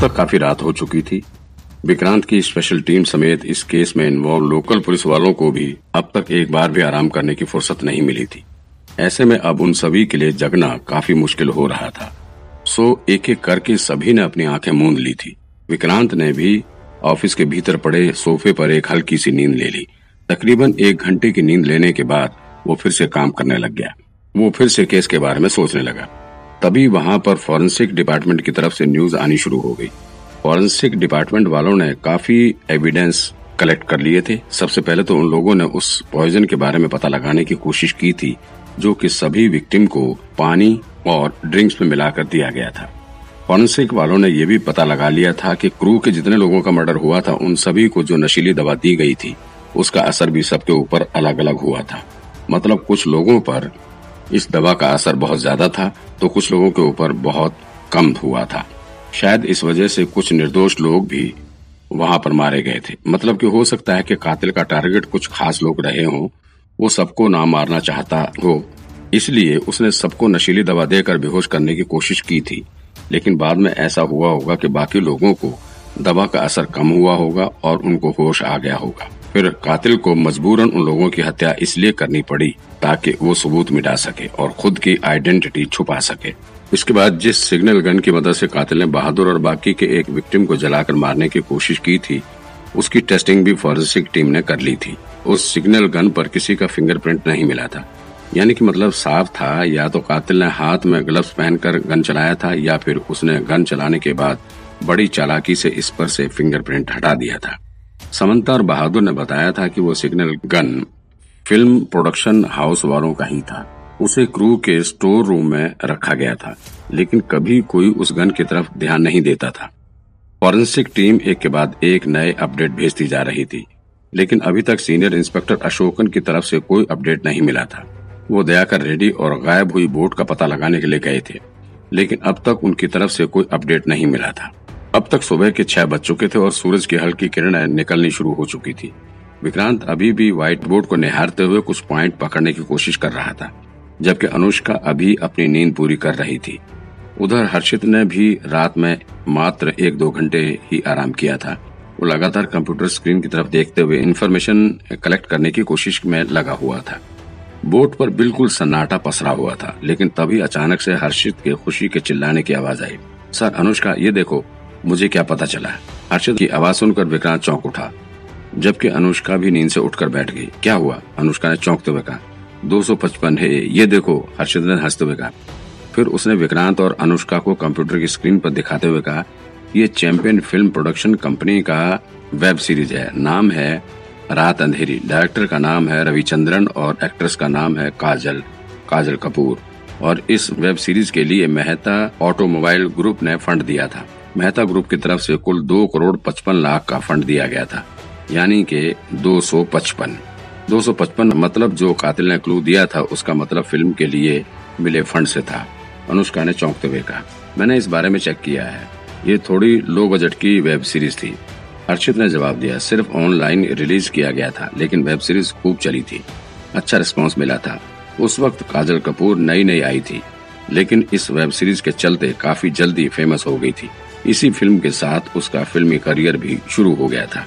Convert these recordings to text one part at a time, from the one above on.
तक काफ़ी रात हो चुकी थी। विक्रांत की स्पेशल टीम समेत इस केस में इन्वॉल्व लोकल पुलिस वालों को भी अब तक एक बार भी आराम करने की फुर्सत नहीं मिली थी। ऐसे में अब उन सभी के लिए जगना काफ़ी मुश्किल हो रहा था। सो एक एक करके सभी ने अपनी आँखें मूंद ली थी। विक्रांत ने भी ऑफ़िस के भीतर पड़े सोफे पर एक हल्की सी नींद ले ली। तकरीबन एक घंटे की नींद लेने के बाद वो फिर से काम करने लग गया। वो फिर से केस के बारे में सोचने लगा। तभी वहाँ पर फॉरेंसिक डिपार्टमेंट की तरफ़ से न्यूज़ आनी शुरू हो गई। फॉरेंसिक डिपार्टमेंट वालों ने काफ़ी एविडेंस कलेक्ट कर लिए थे। सबसे पहले तो उन लोगों ने उस पॉइजन के बारे में पता लगाने की कोशिश की थी, जो कि सभी विक्टिम को पानी और ड्रिंक्स में मिलाकर दिया गया था। फॉरेंसिक वालों ने यह भी पता लगा लिया था कि क्रू के जितने लोगों का मर्डर हुआ था, उन सभी को जो नशीली दवा दी गई थी, उसका असर भी सबके ऊपर अलग अलग हुआ था। मतलब कुछ लोगों पर इस दवा का असर बहुत ज़्यादा था तो कुछ लोगों के ऊपर बहुत कम हुआ था। शायद इस वजह से कुछ निर्दोष लोग भी वहाँ पर मारे गए थे। मतलब कि हो सकता है कि कातिल का टारगेट कुछ खास लोग रहे हों, वो सबको ना मारना चाहता हो। इसलिए उसने सबको नशीली दवा देकर बेहोश करने की कोशिश की थी। लेकिन बाद में ऐसा हुआ होगा कि बाकी लोगों को दवा का असर कम हुआ होगा और उनको होश आ गया होगा। फिर कातिल को मजबूरन उन लोगों की हत्या इसलिए करनी पड़ी ताकि वो सबूत मिटा सके और खुद की आइडेंटिटी छुपा सके। इसके बाद जिस सिग्नल गन की मदद से कातिल ने बहादुर और बाकी के एक विक्टिम को जलाकर मारने की कोशिश की थी, उसकी टेस्टिंग भी फॉरेंसिक टीम ने कर ली थी। उस सिग्नल गन पर किसी का फिंगरप्रिंट नहीं मिला था। यानी कि मतलब साफ़ था, या तो कातिल ने हाथ में ग्लव्स पहनकर गन चलाया था, या फिर उसने गन चलाने के बाद बड़ी चालाकी से इस पर से फिंगरप्रिंट हटा दिया था। समंता और बहादुर ने बताया था कि वो signal gun, film production house वालों का ही था। उसे क्रू के स्टोर रूम में रखा गया था, लेकिन कभी कोई उस गन की तरफ़ ध्यान नहीं देता था। फॉरेंसिक टीम एक के बाद एक नए अपडेट भेजती जा रही थी, लेकिन अभी तक सीनियर इंस्पेक्टर अशोकन की तरफ़ से कोई अपडेट नहीं मिला था। वो दयाकर रेड्डी और गायब हुई बोट का पता लगाने के लिए गए थे, लेकिन अब तक उनकी तरफ़ से कोई अपडेट नहीं मिला था। अब तक सुबह के छह बज चुके थे और सूरज की हल्की किरणें निकलनी शुरू हो चुकी थी। विक्रांत अभी भी व्हाइट बोर्ड को निहारते हुए कुछ पॉइंट पकड़ने की कोशिश कर रहा था, जबकि अनुष्का अभी अपनी नींद पूरी कर रही थी। उधर हर्षित ने भी रात में मात्र एक दो घंटे ही आराम किया था। वो लगातार कंप्यूटर स्क्रीन की तरफ़ देखते हुए इन्फॉर्मेशन कलेक्ट करने की कोशिश में लगा हुआ था। बोट पर बिल्कुल सन्नाटा पसरा हुआ था, लेकिन तभी अचानक से हर्षित के खुशी के चिल्लाने की आवाज़ आई। सर, अनुष्का, ये देखो मुझे क्या पता चला? हर्षद की आवाज़ सुनकर विक्रांत चौंक उठा। जबकि अनुष्का भी नींद से उठकर बैठ गई। क्या हुआ? अनुष्का ने चौंकते हुए कहा 255 है, ये देखो, हर्षित ने हँसते हुए कहा। फिर उसने विक्रांत और अनुष्का को कंप्यूटर की स्क्रीन पर दिखाते हुए कहा, ये चैंपियन फ़िल्म प्रोडक्शन कंपनी का वेब सीरीज़ है। नाम है रात अंधेरी। डायरेक्टर का नाम है रविचंद्रन और एक्ट्रेस का नाम है काजल काजल कपूर। और इस वेब सीरीज़ के लिए मेहता ऑटोमोबाइल ग्रुप ने फंड दिया था। मेहता ग्रुप की तरफ़ से कुल दो करोड़ पचपन लाख का फंड दिया गया था, यानी के दो सौ पचपन। दो सौ पचपन मतलब जो कातिल ने क्लू दिया था, उसका मतलब फ़िल्म के लिए मिले फंड से था, अनुष्का ने चौंकते हुए कहा। मैंने इस बारे में चेक किया है। ये थोड़ी लो बजट की वेब सीरीज़ थी। हर्षित ने जवाब दिया, सिर्फ़ ऑनलाइन रिलीज़ किया गया था, लेकिन वेब सीरीज़ खूब चली थी। अच्छा रिस्पॉन्स मिला था। उस वक्त काजल कपूर नई नई आई थी, लेकिन इस वेब सीरीज़ के चलते काफ़ी जल्दी फ़ेमस हो गई थी। इसी फ़िल्म के साथ उसका फिल्मी करियर भी शुरू हो गया था।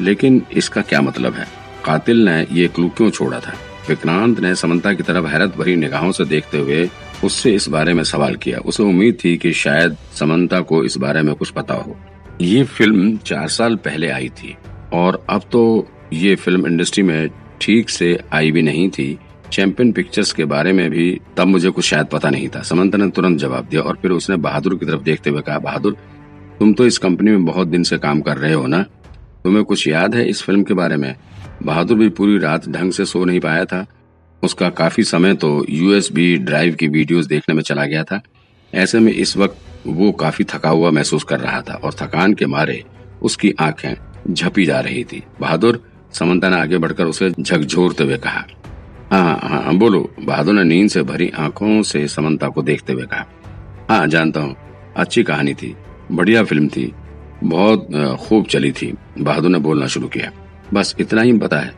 लेकिन इसका क्या मतलब है? कातिल ने ये क्लू क्यों छोड़ा था? विक्रांत ने समंता की तरफ़ हैरत भरी निगाहों से देखते हुए उससे इस बारे में सवाल किया। उसे उम्मीद थी कि शायद समंता को इस बारे में कुछ पता हो। ये फ़िल्म चार साल पहले आई थी और अब तो ये फ़िल्म इंडस्ट्री में ठीक से आई भी नहीं थी। चैंपियन पिक्चर्स के बारे में भी तब मुझे कुछ शायद पता नहीं था। समंता ने तुरंत जवाब दिया और फिर उसने बहादुर की तरफ़ देखते हुए कहा, बहादुर तुम तो इस कंपनी में बहुत दिन से काम कर रहे हो ना? तुम्हें कुछ याद है इस फ़िल्म के बारे में? बहादुर भी पूरी रात ढंग से सो नहीं पाया था। उसका काफ़ी समय तो यूएसबी ड्राइव की वीडियोस देखने में चला गया था। ऐसे में इस वक्त वो काफ़ी थका हुआ महसूस कर रहा था और थकान के मारे उसकी आँखें झपी जा रही थी। बहादुर, समंता ने आगे बढ़कर उसे झकझोरते हुए कहा हाँ हाँ हाँ बोलो। बहादुर ने नींद से भरी आँखों से समंता को देखते हुए कहा हाँ जानता हूँ। अच्छी कहानी थी। बढ़िया फ़िल्म थी। बहुत खूब चली थी। बहादुर ने बोलना शुरू किया। बस इतना ही पता है।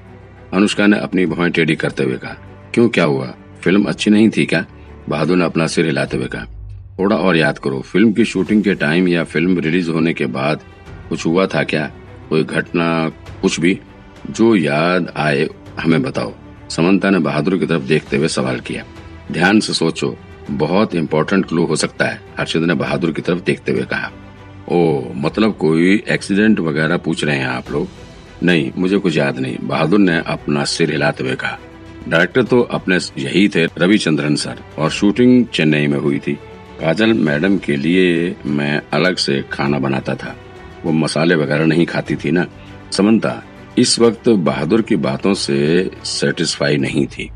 अनुष्का ने अपनी भवें टेढ़ी करते हुए कहा, क्यों, क्या हुआ? फ़िल्म अच्छी नहीं थी क्या? बहादुर ने अपना सिर हिलाते हुए कहा, थोड़ा और याद करो, फ़िल्म की शूटिंग के टाइम या फ़िल्म रिलीज़ होने के बाद कुछ हुआ था क्या? कोई घटना, कुछ भी? जो याद आए, हमें बताओ। समंता ने बहादुर की तरफ़ देखते हुए सवाल किया, ध्यान से सोचो, बहुत इम्पोर्टेंट क्लू हो सकता है, हर्षित ने बहादुर की तरफ़ देखते हुए कहा। ओ मतलब कोई एक्सीडेंट वगैरह पूछ रहे हैं आप लोग? नहीं, मुझे कुछ याद नहीं। बहादुर ने अपना सिर हिलाते हुए कहा। डायरेक्टर तो अपने यही थे, रविचंद्रन सर, और शूटिंग चेन्नई में हुई थी। काजल मैडम के लिए मैं अलग से खाना बनाता था। वो मसाले वगैरह नहीं खाती थी ना। समंता, इस वक्त बहादुर की बातों से सेटिस्फाई नहीं थी।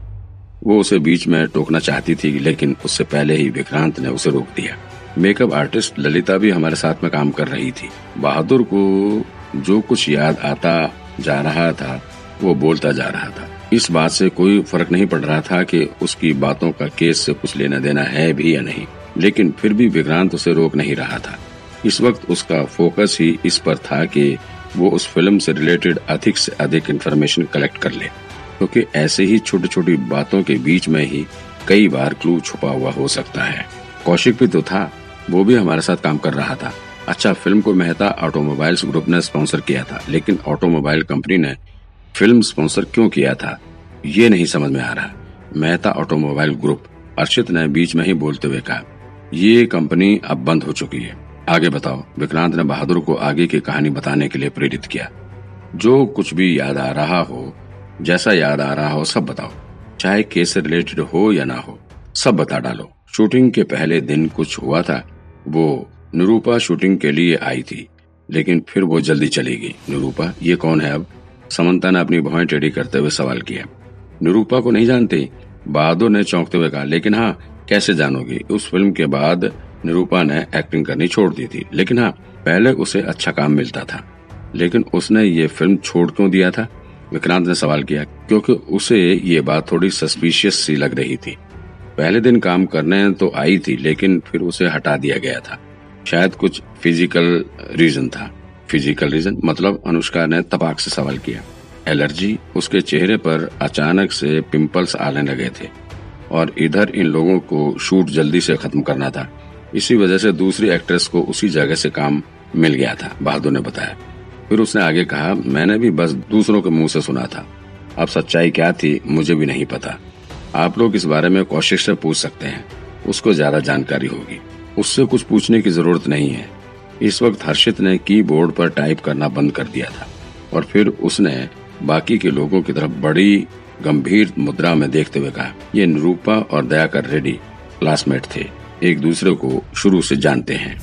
वो उसे बीच में टोकना चाहती थी, लेकिन उससे पहले ही विक्रांत ने उसे रोक दिया। मेकअप आर्टिस्ट ललिता भी हमारे साथ में काम कर रही थी। बहादुर को जो कुछ याद आता जा रहा था, वो बोलता जा रहा था। इस बात से कोई फ़र्क नहीं पड़ रहा था कि उसकी बातों का केस से कुछ लेना देना है भी या नहीं। लेकिन फिर भी विक्रांत उसे रोक नहीं रहा था। इस वक्त उसका फोकस ही इस पर था कि वो उस फ़िल्म से रिलेटेड अधिक से अधिक इन्फॉर्मेशन कलेक्ट कर ले। क्योंकि तो ऐसे ही छोटी छोटी बातों के बीच में ही कई बार क्लू छुपा हुआ हो सकता है। कौशिक भी तो था। वो भी हमारे साथ काम कर रहा था। अच्छा फ़िल्म को मेहता ऑटोमोबाइल्स ग्रुप ने स्पॉन्सर किया था, लेकिन ऑटोमोबाइल कंपनी ने फ़िल्म स्पॉन्सर क्यों किया था, ये नहीं समझ में आ रहा। मेहता ऑटोमोबाइल ग्रुप अर्षित ने बीच में ही बोलते हुए कहा, ये कंपनी अब बंद हो चुकी है। आगे बताओ। विक्रांत ने बहादुर को आगे की कहानी बताने के लिए प्रेरित किया। जो कुछ भी याद आ रहा हो, जैसा याद आ रहा हो, सब बताओ। चाहे केस रिलेटेड हो या ना हो, सब बता डालो। शूटिंग के पहले दिन कुछ हुआ था वो निरूपा शूटिंग के लिए आई थी, लेकिन फिर वो जल्दी चली गई। निरूपा ये कौन है अब? समंता ने अपनी भवें टेढ़ी करते हुए सवाल किया। निरूपा को नहीं जानते? बहादुर ने चौंकते हुए कहा, लेकिन हाँ कैसे जानोगी? उस फ़िल्म के बाद निरूपा ने एक्टिंग करनी छोड़ दी थी। लेकिन हाँ पहले उसे अच्छा काम मिलता था। लेकिन उसने ये फ़िल्म छोड़ क्यों दिया था? विक्रांत ने सवाल किया, क्योंकि उसे ये बात थोड़ी सस्पिशियस सी लग रही थी। पहले दिन काम करने तो आई थी, लेकिन फिर उसे हटा दिया गया था। शायद कुछ फ़िज़िकल रीजन था। फ़िज़िकल रीजन मतलब अनुष्का ने तपाक से सवाल किया। एलर्जी उसके चेहरे पर अचानक से पिंपल्स आने लगे थे और इधर इन लोगों को शूट जल्दी से खत्म करना था। इसी वजह से दूसरी एक्ट्रेस को उसी जगह से काम मिल गया था, बहादुर ने बताया। फिर उसने आगे कहा, मैंने भी बस दूसरों के मुँह से सुना था। अब सच्चाई क्या थी, मुझे भी नहीं पता। आप लोग इस बारे में कौशिक से पूछ सकते हैं। उसको ज़्यादा जानकारी होगी। उससे कुछ पूछने की ज़रूरत नहीं है। इस वक्त हर्षित ने कीबोर्ड पर टाइप करना बंद कर दिया था और फिर उसने बाकी के लोगों की तरफ़ बड़ी गंभीर मुद्रा में देखते हुए कहा, ये निरूपा और दयाकर रेड्डी क्लासमेट थे। एक दूसरे को शुरू से जानते हैं।